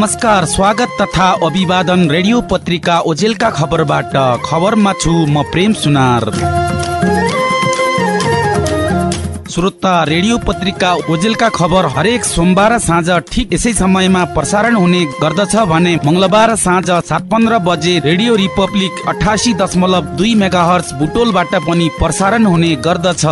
नमस्कार स्वागत तथा अभिवादन रेडियो पत्रिका ओजेलका खबरबाट। खबरमा छु म प्रेम सुनार। श्रोता रेडियो पत्रिका ओजेलका खबर हरेक सोमबार साँझ ठिक यसै समयमा प्रसारण हुने गर्दछ भने मंगलबार साँझ सात पन्ध्र बजे रेडियो रिपब्लिक अठासी दशमलव दुई मेगा हर्स बुटोलबाट पनि प्रसारण हुने गर्दछ।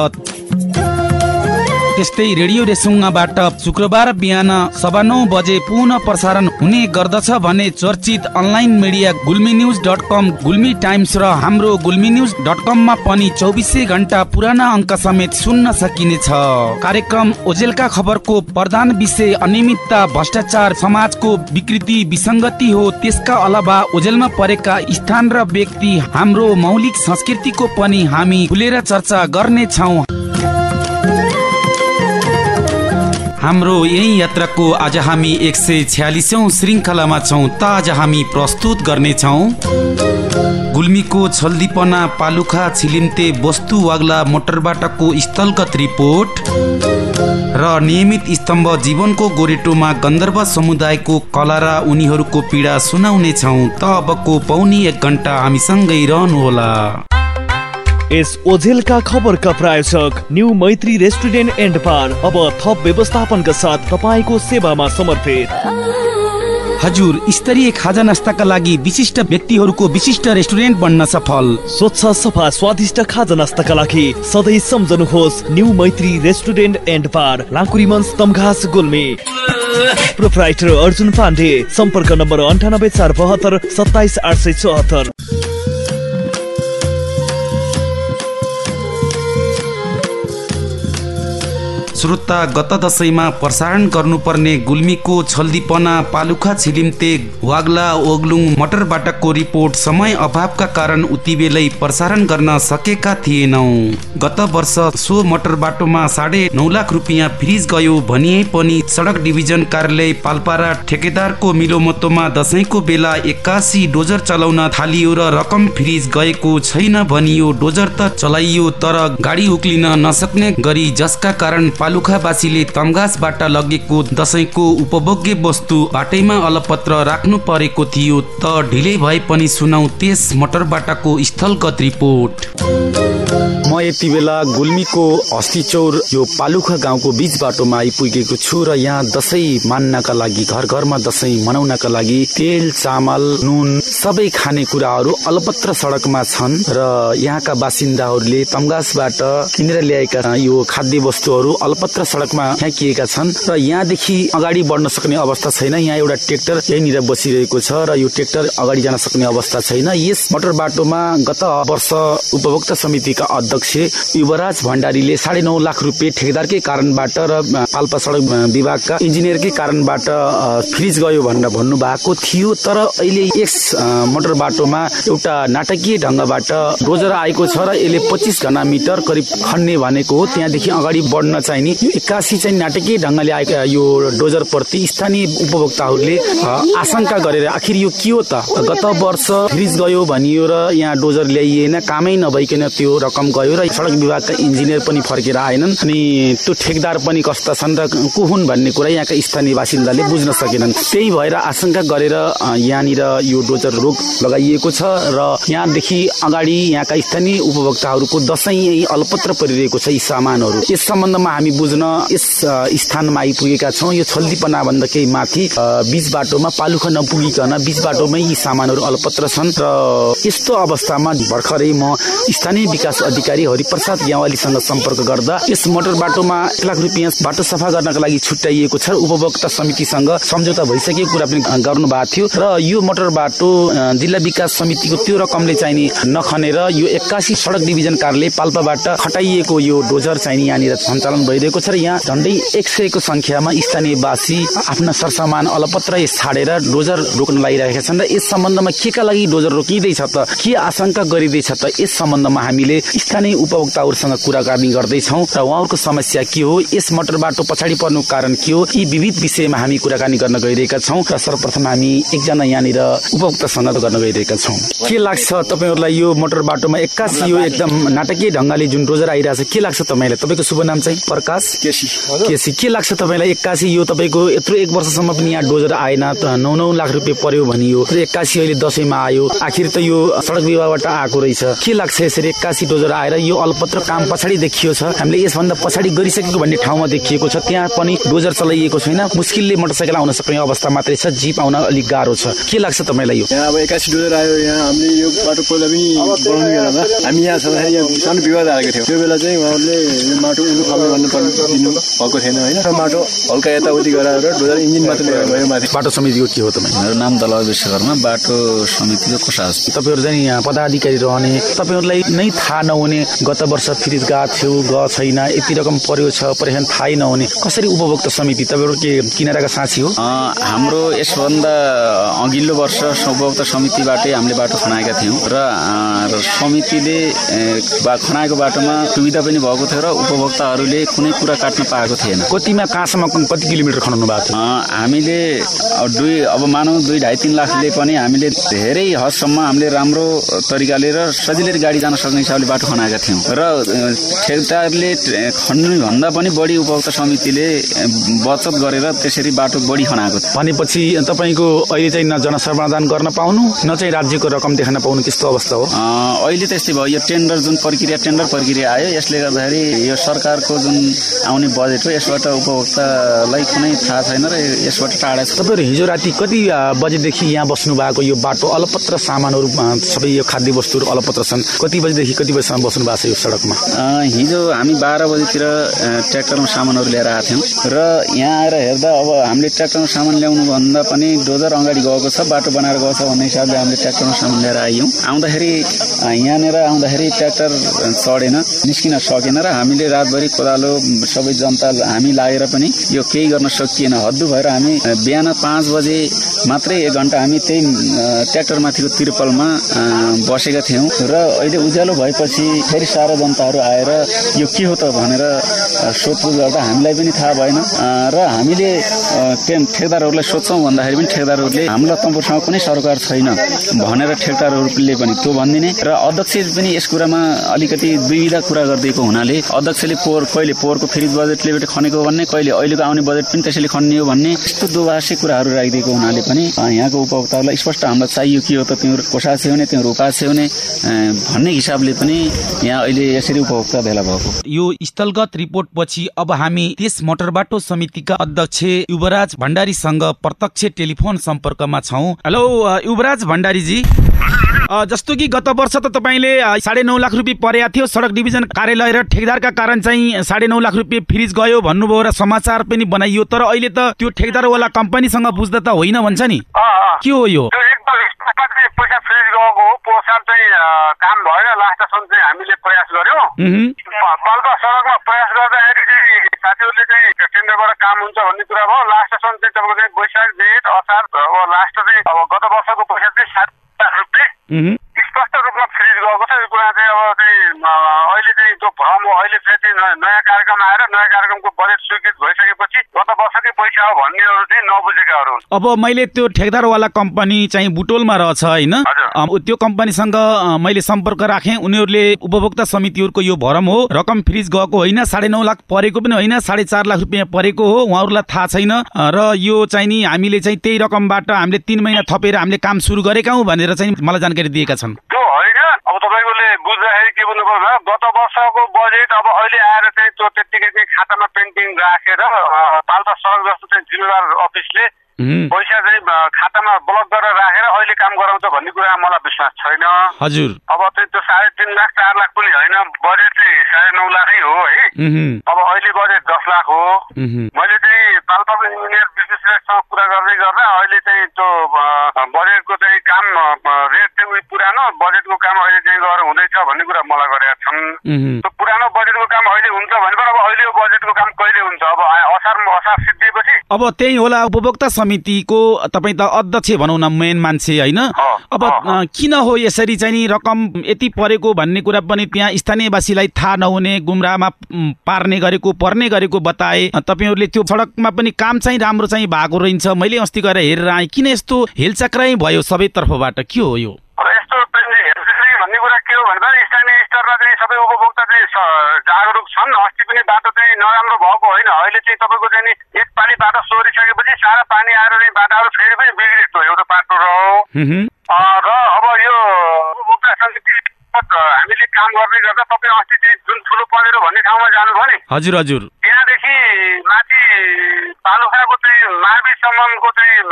त्यस्तै रेडियो रेसुङ्गाबाट शुक्रबार बिहान सवा नौ बजे पुनः प्रसारण हुने गर्दछ भने चर्चित online media Gulmi news dot com Gulmi times र हाम्रो गुल्मी न्युज डट कममा पनि चौबिसै घण्टा पुराना अङ्क समेत सुन्न सकिनेछ। कार्यक्रम ओजेलका खबरको प्रधान विषय अनियमितता भ्रष्टाचार समाजको विकृति विसङ्गति हो। त्यसका अलावा ओजेलमा परेका स्थान र व्यक्ति हाम्रो मौलिक संस्कृतिको पनि हामी खुलेर चर्चा गर्नेछौँ। हाम्रो यही यात्राको आज हामी एक सय छ्यालिसौँ श्रृङ्खलामा छौँ त आज हामी प्रस्तुत गर्नेछौँ। गुल्मीको छल्दीपना पालुखा छिलिम्ते वस्तु वाग्ला मोटरबाटको स्थलगत रिपोर्ट र नियमित स्तम्भ जीवनको गोरेटोमा गन्धर्व समुदायको कला र उनीहरूको पीडा सुनाउनेछौँ त अबको पौनी एक घन्टा हामीसँगै रहनुहोला। यस ओझेलका खबरका प्रायोजक New Maitri restaurant and bar. अब थप व्यवस्थापनका साथ तपाईँको सेवामा समर्पित। हजुर स्तरीय खाजा नास्ताका लागि विशिष्ट व्यक्तिहरूको विशिष्ट रेस्टुरेन्ट बन्न सफल। स्वच्छ सफा स्वादिष्ट खाजा नास्ताका लागि सधैँ सम्झनुहोस् New Maitri restaurant and bar लाकुरीमन्स Tamghas Gulmi. Proprietor Arjun Pandey सम्पर्क नम्बर अन्ठानब्बे चार बहत्तर सत्ताइस आठ सय चौहत्तर। श्रोता गत दशैंमा प्रसारण गर्नुपर्ने गुल्मीको छल्दीपना पालुखा छिलिम्ते वाग्ला ओग्लुङ मटरबाटको रिपोर्ट समय अभावका कारण उति बेलै प्रसारण गर्न सकेका थिएनौ। गत वर्ष सो मटर बाटोमा साढे नौ लाख रुपियाँ फ्रिज गयो भनिए पनि सडक डिभिजन कार्यालय पाल्पारा ठेकेदारको मिलोमतोमा दसैँको बेला एक्कासी डोजर चलाउन थालियो र रकम फ्रिज गएको छैन भनियो डोजर त चलाइयो तर गाडी उक्लिन नसक्ने गरी जसका कारण पालुखावासीले तमगासबाट लगेको दसैँको उपभोग्य वस्तु बाटैमा अलपत्र राख्नु परेको थियो त ढिलै भए पनि सुनाउ त्यस मटरबाटको स्थलगत रिपोर्ट। यति बेला गुल्मीको हस्तीचौर यो पालुखा गाउँको बिच बाटोमा आइपुगेको छु र यहाँ दसैँ मान्नका लागि घर घरमा दसैँ मनाउनका लागि तेल चामल नुन सबै खानेकुराहरू अलपत्र सडकमा छन् र यहाँका बासिन्दाहरूले तमगासबाट किनेर ल्याएका यो खाद्य वस्तुहरू अलपत्र सडकमा फ्याँकिएका छन् र यहाँदेखि अगाडि बढ्न सक्ने अवस्था छैन। यहाँ एउटा ट्रेक्टर यहीँनिर बसिरहेको छ र यो ट्रेक्टर अगाडि जान सक्ने अवस्था छैन। यस मोटर बाटोमा गत वर्ष उपभोक्ता समितिका अध्यक्ष युवराज भण्डारीले साढे नौ लाख रुपियाँ ठेकेदारकै कारणबाट र पाल्पा सडक विभागका इन्जिनियरकै कारणबाट फ्रिज गयो भनेर भन्नुभएको थियो। तर अहिले यस मोटर बाटोमा एउटा नाटकीय ढङ्गबाट डोजर आएको छ र यसले पच्चिस घना मिटर करिब खन्ने भनेको हो। त्यहाँदेखि अगाडि बढ्न चाहिने एक्कासी चाहिँ नाटकीय ढङ्गले आएका यो डोजर प्रति स्थानीय उपभोक्ताहरूले आशंका गरेर आखिर यो के हो त? गत वर्ष फ्रिज गयो भनियो र यहाँ डोजर ल्याइएन कामै नभइकन त्यो रकम गयो सडक विभागका इन्जिनियर पनि फर्केर आएनन्। अनि त्यो ठेकदार पनि कस्ता छन् र को हुन् भन्ने कुरा यहाँका स्थानीय बासिन्दाले बुझ्न सकेनन्। त्यही भएर आशंका गरेर यहाँनिर यो डोजर रोग लगाइएको छ र यहाँदेखि अगाडि यहाँका स्थानीय उपभोक्ताहरूको दसैँ अलपत्र परिरहेको छ यी सामानहरू। यस सम्बन्धमा हामी बुझ्न यस स्थानमा आइपुगेका छौँ। यो छल्दीपना भन्दा केही माथि बिच बाटोमा पालुखा नपुगिकन बिच बाटोमै यी सामानहरू अलपत्र छन् र यस्तो अवस्थामा भर्खरै म स्थानीय विकास अधिकारी हरिप्रसाद ग्यावालीसँग सम्पर्क गर्दा यस मोटर बाटोमा एक लाख रुपियाँ बाटो सफा गर्नका लागि छुट्याइएको छ। उपभोक्ता समितिसँग सम्झौता भइसकेको कुरा पनि गर्नु भएको थियो र यो मोटर बाटो जिल्ला विकास समितिको त्यो रकमले चाहिने नखनेर यो एक्कासी सडक डिभिजन कार्यालय पाल्पाबाट खटाइएको यो डोजर चाहिने यहाँनिर सञ्चालन भइरहेको छ र यहाँ झन्डै एक सयको संख्यामा स्थानीयवासी आफ्ना सरसामान अलपत्र छाडेर डोजर रोक्न लागिरहेका छन् र यस सम्बन्धमा के का लागि डोजर रोकिँदैछ त के आशंका गरिँदैछ त यस सम्बन्धमा हामीले स्थानीय उपभोक्ताहरूसँग कुराकानी गर्दैछौँ र उहाँहरूको समस्या के हो? यस मोटर बाटो पछाडि पर्नु कारण के हो? यी विविध विषयमा हामी कुराकानी गर्न गइरहेका छौँ र सर्वप्रथम हामी एकजना यहाँनिर उपभोक्तासँग गर्न गइरहेका छौँ। के लाग्छ तपाईँहरूलाई यो मोटर बाटोमा एक्कासी यो एकदम नाटकीय ढङ्गले जुन डोजर आइरहेछ के लाग्छ तपाईँलाई? तपाईँको शुभ नाम चाहिँ प्रकाश? केसी। केसी। के लाग्छ तपाईँलाई एक्कासी? यो तपाईँको यत्रो एक वर्षसम्म पनि यहाँ डोजर आएन त नौ नौ लाख रुपियाँ पर्यो भनियो। एक्कासी अहिले दसैँमा आयो। आखिर त यो सडक विभागबाट आएको रहेछ। के लाग्छ यसरी एक्कासी डोजर आएर यो अल्पत्र काम पछाडि देखियो छ। हामीले यसभन्दा पछाडि गरिसकेको भन्ने ठाउँमा देखिएको छ। त्यहाँ पनि डोजर चलाइएको छैन। मुस्किलले मोटरसाइकल आउन सक्ने अवस्था मात्रै छ। जिप आउन अलिक गाह्रो छ। के लाग्छ तपाईँलाई यो? यहाँ अब एक्कासी डोजर आयो। यहाँ हामीले यो बाटो पहिला पनि बनाउने बेलामा हामी यहाँ छँदाखेरि यहाँ सानो विवाद आएको थियो। त्यो बेला चाहिँ उहाँहरूले यो माटो उल्लु खाल्नु भन्नु पर्ने दिनु भएको थिएन होइन। र माटो हल्का यताउति गराएर डोजर इन्जिन मात्र भयो माथि। बाटो समितिको के हो तपाईँ? मेरो नाम दल विश्वकर्मा। बाटो समितिको कोषास तपाईँहरू चाहिँ यहाँ पदाधिकारी रहने। तपाईँहरूलाई नै थाहा नहुने गत वर्ष फ्रिज गएको थियो ग छैन। यति रकम पर्यो छ परेसन थाहै नहुने। कसरी उपभोक्ता समिति तपाईँहरू के किनाराका साँची हो? हाम्रो यसभन्दा अघिल्लो वर्ष उपभोक्ता समितिबाटै हामीले बाटो खनाएका थियौँ र समितिले खनाएको बाटोमा सुविधा पनि भएको थियो र उपभोक्ताहरूले कुनै कुरा काट्न पाएको थिएन। कतिमा कहाँसम्म कति किलोमिटर खनाउनु भएको थियो? हामीले दुई अब मानौँ दुई ढाई तिन लाखले पनि हामीले धेरै हदसम्म हामीले राम्रो तरिकाले र सजिलै गाडी जान सक्ने हिसाबले बाटो खनाएका थियौँ। र ठेकदारले खन्नुभन्दा पनि बढी उपभोक्ता समितिले बचत गरेर त्यसरी बाटो बढी खनाएको थियो। भनेपछि तपाईँको अहिले चाहिँ न जनसमाधान गर्न पाउनु न चाहिँ राज्यको रकम देखाउन पाउनु त्यस्तो अवस्था हो? अहिले त्यस्तै भयो। यो टेन्डर जुन प्रक्रिया टेन्डर प्रक्रिया आयो यसले गर्दाखेरि यो सरकारको जुन आउने बजेट हो यसबाट उपभोक्तालाई कुनै थाहा छैन र यसबाट टाढा छ। तपाईँहरू हिजो राति कति बजेदेखि यहाँ बस्नु भएको यो बाटो अलपत्र सामानहरू सबै यो खाद्य वस्तुहरू अलपत्र छन्। कति बजेदेखि कति बजीसम्म बस्नु भएको छ यो सडकमा हिजो हामी बाह्र बजीतिर ट्र्याक्टरमा सामानहरू लिएर आएको थियौँ। र यहाँ आएर हेर्दा अब हामीले ट्र्याक्टरमा सामान ल्याउनु भन्दा पनि डोजर अगाडि गएको छ बाटो बनाएर गएको छ भन्ने हिसाबले हामीले ट्र्याक्टरमा सामान लिएर आयौँ। आउँदाखेरि यहाँनिर आउँदाखेरि ट्र्याक्टर चढेन निस्किन सकेन र हामीले रातभरि कोदालो सबै जनता हामी लागेर पनि यो केही गर्न सकिएन। हद्दु भएर हामी बिहान पाँच बजे मात्रै एक घन्टा हामी त्यही अ, ट्र्याक्टर माथिको तिर्पलमा बसेका थियौँ। र अहिले उज्यालो भएपछि फेरि सारा जनताहरू आएर यो के हो त भनेर सोधपुछ गर्दा हामीलाई पनि थाहा भएन। र हामीले त्यहाँ ठेकदारहरूलाई सोध्छौँ भन्दाखेरि पनि ठेकदारहरूले हामीलाई तम्पुरसँग कुनै सरोकार छैन भनेर ठेकदारहरूले पनि त्यो भनिदिने। र अध्यक्ष पनि यस कुरामा अलिकति दुविधा कुरा गरिदिएको हुनाले अध्यक्षले पोहोर कहिले पोहोरको फ्रिज बजेटले खनेको भन्ने कहिले अहिलेको आउने बजेट पनि त्यसैले खन्ने हो भन्ने यस्तो दुभाषी कुराहरू राखिदिएको हुनाले पनि यहाँको उपभोक्ताहरूलाई स्पष्ट हामीलाई चाहियो के हो त तिम्रो कोसा छेउने तिम्रो उपा छेउने अ, भन्ने हिसाबले पनि यहाँ अहिले यसरी उपभोक्ता भेला भएको। यो स्थलगत रिपोर्ट पछि अब हामी त्यस मोटरबाटो समितिका अध्यक्ष युवराज भण्डारीसँग प्रत्यक्ष टेलिफोन सम्पर्कमा छौँ। हेलो युवराज भण्डारीजी। अ, जस्तो कि गत वर्ष त तपाईँले साढे नौ लाख रुपियाँ परेको थियो सडक डिभिजन कार्यालय र ठेकदारका कारण चाहिँ साढे नौ लाख रुपियाँ फ्रिज गयो भन्नुभयो र समाचार पनि बनाइयो तर अहिले त त्यो ठेकदारवाला कम्पनीसँग बुझ्दा त होइन भन्छ नि। के हो यो त्यो एकदम स्पष्ट चाहिँ पैसा फ्रिज गएको हो साल चाहिँ काम भएन लास्टसम्म चाहिँ हामीले प्रयास प- पाल्पा सडकमा प्रयास गर्दाखेरि चाहिँ साथीहरूले चाहिँ टेन्डरबाट काम हुन्छ भन्ने कुरा भयो। लास्टसम्म चाहिँ तपाईँको चाहिँ वैशाख जेठ असार अब लास्ट चाहिँ अब गत वर्षको पैसा चाहिँ सात लाख रुपियाँ स्पष्ट रूपमा फ्रिज गएको छ। यो कुरा चाहिँ अब चाहिँ त्यो भ्रम हो अहिले फेरि चाहिँ नयाँ- कार्यक्रम आएर नयाँ कार्यक्रमको बजेट स्वीकृत भइसकेपछि गत वर्षकै पैसा हो भन्नेहरू चाहिँ नबुझेकाहरू हुन्। अब मैले त्यो ठेकदारवाला कम्पनी चाहिँ बुटोलमा रहेछ होइन? त्यो कम्पनीसँग मैले सम्पर्क राखेँ। उनीहरूले उपभोक्ता समितिहरूको यो भरम हो। रकम फ्रिज गएको होइन साढे नौ लाख परेको पनि होइन साढे चार लाख रुपियाँ परेको हो। उहाँहरूलाई थाहा छैन। र यो चाहिँ नि हामीले चाहिँ त्यही रकमबाट हामीले तिन महिना थपेर हामीले काम सुरु गरेका हौँ भनेर चाहिँ मलाई जानकारी दिएका छन् त्यो होइन अब तपाईँकोले बुझ्दाखेरि के बुझ्नु पर्यो भने गत वर्षको बजेट अब अहिले आएर चाहिँ त्यो त्यत्तिकै चाहिँ खातामा पेन्टिङ राखेर पाल्पा सडक जस्तो चाहिँ जिम्मेवार अफिसले पैसा चाहिँ खातामा ब्लक गरेर राखेर अहिले काम गराउँछ भन्ने कुरा मलाई विश्वास छैन। हजुर। अब चाहिँ त्यो साढे तिन लाख चार लाख पनि होइन बजेट चाहिँ साढे नौ लाखै हो है। अब अहिले बजेट दस लाख हो। मैले चाहिँ पाल्पाको इन्जिनियर विशेषज्ञसँग कुरा गर्दै गर्दा अहिले चाहिँ त्यो बजेटको चाहिँ काम रेट पुरानो बजेटको काम अहिले चाहिँ गएर हुँदैछ भन्ने कुरा मलाई गरेका छन्। त्यो पुरानो बजेटको काम अहिले हुन्छ भने पनि अब अहिले यो बजेटको काम कहिले हुन्छ? अब असार बसार सिद्धिएपछि? अब त्यही होला उपभोक्ता समितिको तपाईँ त अध्यक्ष भनौँ न मेन मान्छे होइन। अब किन हो यसरी चाहिँ नि रकम यति परेको भन्ने कुरा पनि त्यहाँ स्थानीयवासीलाई थाहा नहुने गुमराहमा पार्ने गरेको पर्ने गरेको बताए। तपाईँहरूले त्यो सडकमा पनि काम चाहिँ राम्रो चाहिँ भएको रहन्छ मैले अस्ति गएर हेरेर आएँ। किन यस्तो हेलचक्राइ भयो सबै तर्फबाट के हो यो अब यस्तो चाहिँ हेर्दाखेरि भन्ने कुरा के हो भन्दा स्थानीय स्तरमा चाहिँ सबै उपभोक्ता चाहिँ स- जागरुक छन्। अस्ति पनि बाटो चाहिँ नराम्रो भएको होइन। अहिले चाहिँ तपाईँको चाहिँ नि एक पालि बाटो सोरिसकेपछि सारा पानी आएर चाहिँ बाटाहरू फेरि पनि बिग्रेको एउटा बाटो र अब यो हामीले काम गर्ने गर्दा तपाईँ अस्ति चाहिँ जुन ठुलो पनेरो भन्ने ठाउँमा जानुभयो नि हजुर हजुर। त्यहाँदेखि माथि पालुखाको चाहिँ मार्बीसम्मको चाहिँ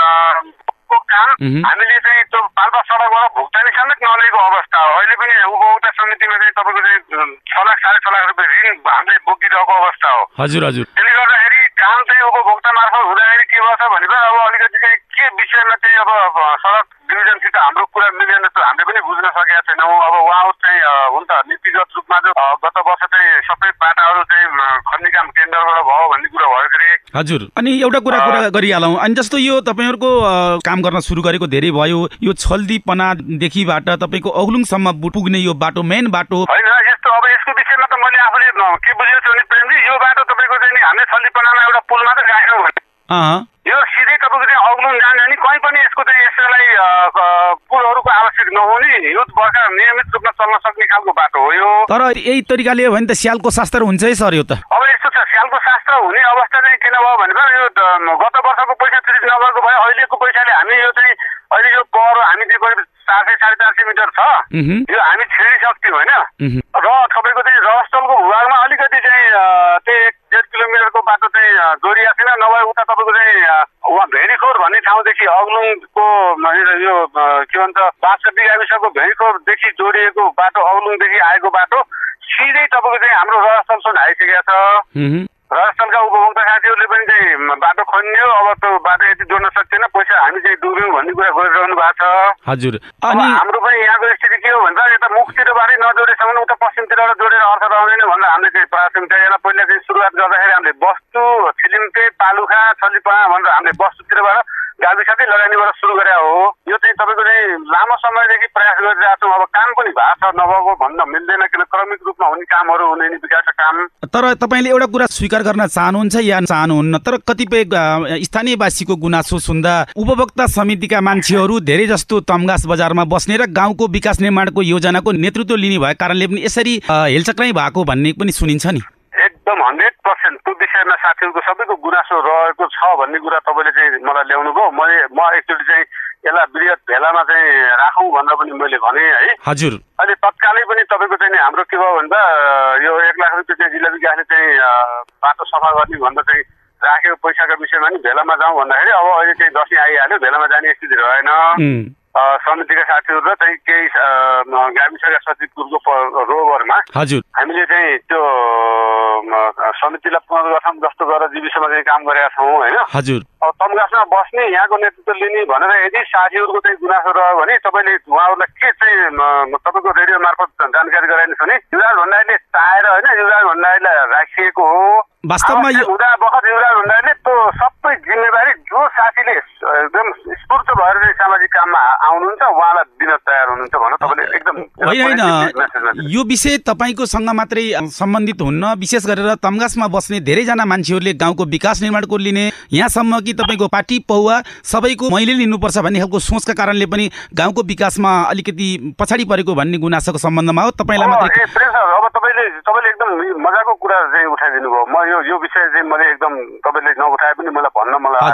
को काम। हामीले चाहिँ त्यो पाल्पा सडकबाट भुक्तानी समेत नलिएको अवस्था हो अहिले पनि उपभोक्ता समितिमा चाहिँ तपाईँको चाहिँ अँ, छ लाख साढे छ लाख रुपियाँ ऋण हामीले बोकिरहेको अवस्था हो हजुर हजुर। त्यसले गर्दाखेरि काम चाहिँ उपभोक्ता मार्फत हुँदाखेरि के भएछ भने अब अलिकति चाहिँ के विषयमा चाहिँ अब सडक डिभिजनसित हाम्रो कुरा मिलेन त हामीले पनि बुझ्न सकेका छैनौँ। अब उहाँहरू चाहिँ हुन त नीतिगत रूपमा चाहिँ गत वर्ष चाहिँ सबै बाटाहरू चाहिँ खन्ने काम केन्द्रबाट भयो भन्ने कुरा भयो के अरे। हजुर। अनि एउटा कुरा कुरा गरिहालौँ। अनि जस्तो यो तपाईँहरूको काम गर्न सुरु गरेको धेरै भयो। यो छल्दीपनादेखिबाट तपाईँको अग्लुङसम्म पुग्ने यो बाटो मेन बाटो। होइन अब यसको विषयमा त मैले आफूले के बुझेको छु भने प्रेमजी यो बाटो तपाईँको चाहिँ नि हामीले छल्लीपनामा एउटा पुल मात्रै राखेनौँ भने। यो सिधै तपाईँको चाहिँ अग्लुङ जाने भने कहीँ पनि यसको चाहिँ यसलाई पुलहरूको आवश्यक नहुने हिउँद बर्खा नियमित रूपमा चल्न सक्ने खालको बाटो हो यो। तर यही तरिकाले हो भने त स्यालको शास्त्र हुन्छ है सर यो त। अब यस्तो छ स्यालको शास्त्र हुने अवस्था चाहिँ किन भयो भने यो गत वर्षको पैसा तिरिस नगरेको भयो अहिलेको पैसाले हामी यो चाहिँ अहिले यो पर हामी करिब चार सय साढे चार सय मिटर छ। यो हामी छिरिसक्थ्यौँ होइन। र तपाईँको चाहिँ रहस्थलको भूभागमा अलिकति चाहिँ त्यही एक डेढ किलोमिटरको बाटो चाहिँ जोडिएको छैन नभए उता तपाईँको चाहिँ भेडीखोर भन्ने ठाउँदेखि अग्लुङको यो- के भन्छ बाँसकटी गाविसको भेडीखोरदेखि जोडिएको बाटो अग्लुङदेखि आएको बाटो सिधै तपाईँको चाहिँ हाम्रो रहस्थलसम्म आइसकेको छ। राजस्थानका उपभोक्ता साथीहरूले पनि चाहिँ बाटो खनियो अब त्यो बाटो यति जोड्न सक्दैन पैसा हामी चाहिँ डुब्यौँ भन्ने कुरा गरिरहनु भएको छ। हजुर। अनि हाम्रो पनि यहाँको स्थिति के हो भन्दा यता मुखतिरबाटै नजोडेसम्म उता पश्चिमतिरबाट जोडेर अर्थ रहँदैन भनेर हामीले चाहिँ प्राथमिकता यसलाई पहिला चाहिँ सुरुवात गर्दाखेरि हामीले वस्तु छिलिम्पे पालुखा छलिपा भनेर हामीले वस्तुतिरबाट गाविसकै लगानीबाट सुरु गरे हो। यो चाहिँ तपाईँको चाहिँ लामो समयदेखि प्रयास गरिरहेको छौँ अब काम पनि भएको छ नभएको भन्न मिल्दैन किन? क्रमिक रूपमा हुने कामहरू हुने नि विकासका काम। तर तपाईँले एउटा कुरा स्वीकार गर्न चाहनुहुन्छ या चाहनुहुन्न? तर कतिपय स्थानीयवासीको गुनासो सुन्दा उपभोक्ता समितिका मान्छेहरू धेरै जस्तो तमगास बजारमा बस्ने र गाउँको विकास निर्माणको योजनाको नेतृत्व लिने भएको कारणले पनि यसरी हेलचक्राइ भएको भन्ने पनि सुनिन्छ नि। एकदम हन्ड्रेड पर्सेन्ट त्यो विषयमा साथीहरूको सबैको गुनासो रहेको छ भन्ने कुरा तपाईँले चाहिँ मलाई ल्याउनु भयो मैले म एकचोटि चाहिँ यसलाई वृहत भेलामा चाहिँ राखौँ भनेर पनि मैले भनेँ है। हजुर। अहिले तत्कालै पनि तपाईँको चाहिँ नि हाम्रो के भयो भन्दा यो एक लाख रुपियाँ चाहिँ जिल्ला विकासले चाहिँ बाटो सफा गर्ने भन्दा चाहिँ राखेको पैसाको विषयमा नि भेलामा जाउँ भन्दाखेरि अब अहिले चाहिँ दसैँ आइहाल्यो भेलामा जाने स्थिति रहेन। समितिका साथीहरू र चाहिँ केही गाविसका सचिवको प- रोबरमा हजुर। हामीले चाहिँ त्यो समितिलाई पुनर्गठन जस्तो गरेर जीविसमा चाहिँ काम गरेका छौँ होइन? हजुर। अब तमगासमा बस्ने यहाँको नेतृत्व लिने भनेर यदि साथीहरूको चाहिँ गुनासो रह्यो भने तपाईँले उहाँहरूलाई के चाहिँ तपाईँको रेडियो मार्फत जानकारी गराइदिनुहोस् भने युवराज भण्डारीले चाहेर होइन युवराज भण्डारीलाई राखिएको हो। वास्तवमा हुँदा बखत युवराज भण्डारीले त्यो सबै जिम्मेवारी जो साथीले एकदम स्फूर्त भएर सामाजिक काममा आउनुहुन्छ उहाँलाई दिन तयार हुनुहुन्छ भनेर तपाईँले एकदम होइन यो विषय तपाईँको सँग मात्रै सम्बन्धित हुन्न विशेष गरेर तमगासमा बस्ने धेरैजना मान्छेहरूले गाउँको विकास निर्माणको लिने यहाँसम्म कि तपाईँको पार्टी पौवा सबैको मैले लिनुपर्छ भन्ने खालको सोचका कारणले पनि गाउँको विकासमा अलिकति पछाडि परेको भन्ने गुनासोको सम्बन्धमा हो। तपाईँलाई मात्रै अब तपाईँले तपाईँले एकदम मजाको कुरा चाहिँ उठाइदिनु भयो। म यो यो विषय चाहिँ मैले एकदम तपाईँले नउठाए पनि मलाई भन्न मलाई।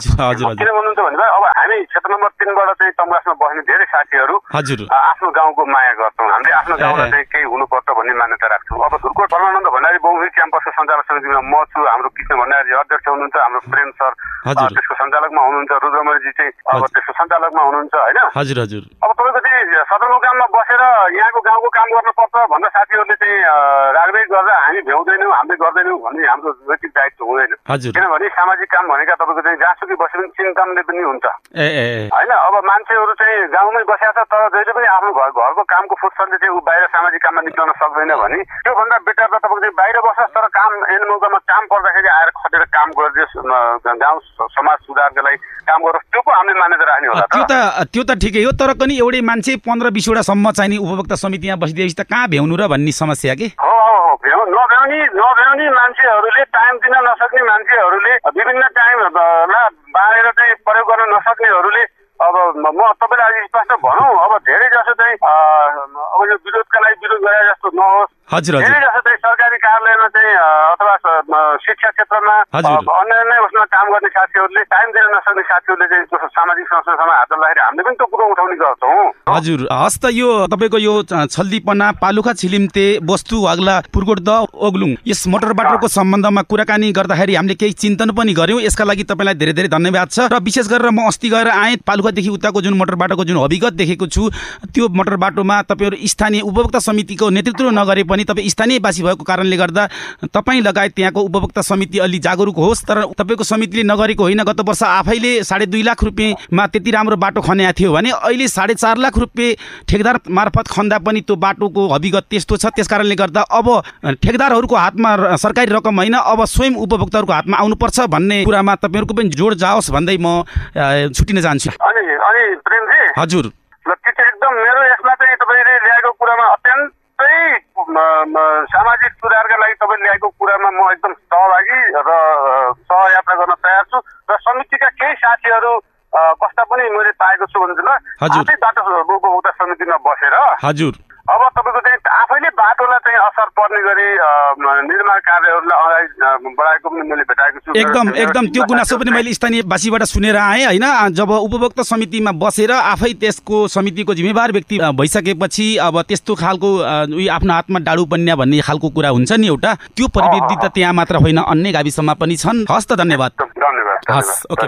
किन भन्नुहुन्छ भने अब हामी क्षेत्र नम्बर तिनबाट चाहिँ तमगासमा बस्ने धेरै साथीहरू आफ्नो गाउँको माया गर्छौँ। हामीले आफ्नो गाउँलाई। चाहिँ केही हुनुपर्छ भन्ने मान्यता राख्छौँ। अब धुर्कोट धर्मानन्द भण्डारी बहुमुखी क्याम्पसको सञ्चालक समितिमा म छु हाम्रो कृष्ण भण्डारी अध्यक्ष हुनुहुन्छ हाम्रो प्रेम सर। त्यसको सञ्चालकमा हुनुहुन्छ रुद्रमणिजी चाहिँ अब। त्यसको सञ्चालकमा हुनुहुन्छ होइन? हजुर हजुर। अब तपाईँको चाहिँ सदरमुकाममा बसेर यहाँको गाउँको काम गर्नुपर्छ भनेर साथीहरूले चाहिँ राख्दै गर्दा हामी भ्याउँदैनौँ हामीले गर्दैनौँ भन्ने हाम्रो नैतिक दायित्व हुँदैन। किनभने सामाजिक काम भनेका तपाईँको चाहिँ जहाँसुकै बसे पनि चिन्तनले पनि हुन्छ। होइन? अब मान्छेहरू चाहिँ गाउँमै बसेको छ तर जहिले पनि आफ्नो घर घरको कामको फुर्सदले चाहिँ ऊ बाहिर सामाजिक काममा निक्लन सक्दैन भने। त्योभन्दा बेटर त तपाईँको चाहिँ बाहिर बस्छ तर काम एन मौकामा काम पर्दाखेरि आएर खटेर काम गरिदियोस् गाउँ समाज सुधारको लागि काम गरोस् त्यो पो हामीले मान्यता राख्ने होला त्यो त त्यो त ठिकै हो तर पनि एउटै मान्छे पन्ध्र बिसवटासम्म चाहिने उपभोक्ता समिति यहाँ बसिदिएपछि त कहाँ भ्याउनु र भन्ने समस्या के? हो भ्याउ नभ्याउने नभ्याउने मान्छेहरूले टाइम दिन नसक्ने मान्छेहरूले विभिन्न टाइमलाई बाँडेर चाहिँ प्रयोग गर्न नसक्नेहरूले अब म तपाईँलाई अलिक स्पष्ट भनौँ अब धेरै जसो चाहिँ अब यो विरोधका लागि विरोध गरे जस्तो नहोस्। हजुर सरकारी कार्यालयमा चाहिँ अथवा शिक्षा क्षेत्रमा अन्य उसमा काम गर्ने साथीहरूले टाइम दिन नसक्ने साथीहरूले चाहिँ सामाजिक संस्थासँग हात लादाखेरि हामीले पनि त्यो कुरो उठाउने गर्छौँ। हजुर हस् त यो तपाईँको यो अ, छल्दीपना पालुखा छिलिम्ते वस्तु वाग्ला पुर्कोट द ओग्लुङ यस मोटर बाटोको सम्बन्धमा कुराकानी गर्दाखेरि हामीले केही चिन्तन पनि गऱ्यौँ यसका लागि तपाईँलाई धेरै धेरै धन्यवाद छ। र विशेष गरेर म अस्ति गएर आएँ पालुखादेखि उताको जुन मोटर बाटोको जुन अभिगत देखेको छु त्यो मोटर बाटोमा तपाईँहरू स्थानीय उपभोक्ता समितिको नेतृत्व नगरे पनि तपाईँ स्थानीयवासी भएको कारणले गर्दा तपाईँ लगायत त्यहाँको उपभोक्ता समिति अलि जागरुक होस् तर तपाईँको समितिले नगरेको होइन। गत वर्ष आफैले साढे दुई लाख रुपियाँमा त्यति राम्रो बाटो खन्या थियो भने अहिले साढे चार लाख रुपियाँ ठेकदार मार्फत खन्दा पनि त्यो बाटोको अभिगत त्यस्तो छ। त्यस कारणले गर्दा अब ठेकदारहरूको हातमा सरकारी रकम होइन अब स्वयं उपभोक्ताहरूको हातमा आउनुपर्छ भन्ने कुरामा तपाईँहरूको पनि जोड जाओस् भन्दै म छुट्टिन प्रेमजी? हजुर। ल त्यो चाहिँ एकदम मेरो यसमा चाहिँ तपाईँले ल्याएको कुरामा अत्यन्तै म, सामाजिक सुधारका लागि तपाईँले ल्याएको कुरामा म एकदम सहभागी र सहयात्रा गर्न तयार छु र समितिका केही साथीहरू कस्ता पनि मैले पाएको छु भने चाहिँ ल हजुर। आफै बाटो उपभोक्ता समितिमा बसेर हजुर अब तपाईँको चाहिँ आफैले बाटोलाई चाहिँ असर पर्ने गरी निर्माण कार्यहरूलाई अगाडि बढाएको पनि मैले भेटाएको छु। एकदम एकदम। त्यो गुनासो पनि मैले स्थानीयवासीबाट सुनेर आएँ होइन? जब उपभोक्ता समितिमा बसेर आफै त्यसको समितिको जिम्मेवार व्यक्ति भइसकेपछि अब त्यस्तो खालको उयो आफ्नो हातमा डाडु पन्या भन्ने खालको कुरा हुन्छ नि एउटा। त्यो प्रवृत्ति त त्यहाँ मात्र होइन अन्य गाविसमा पनि छन्। हस् त धन्यवाद। धन्यवाद हस् ओके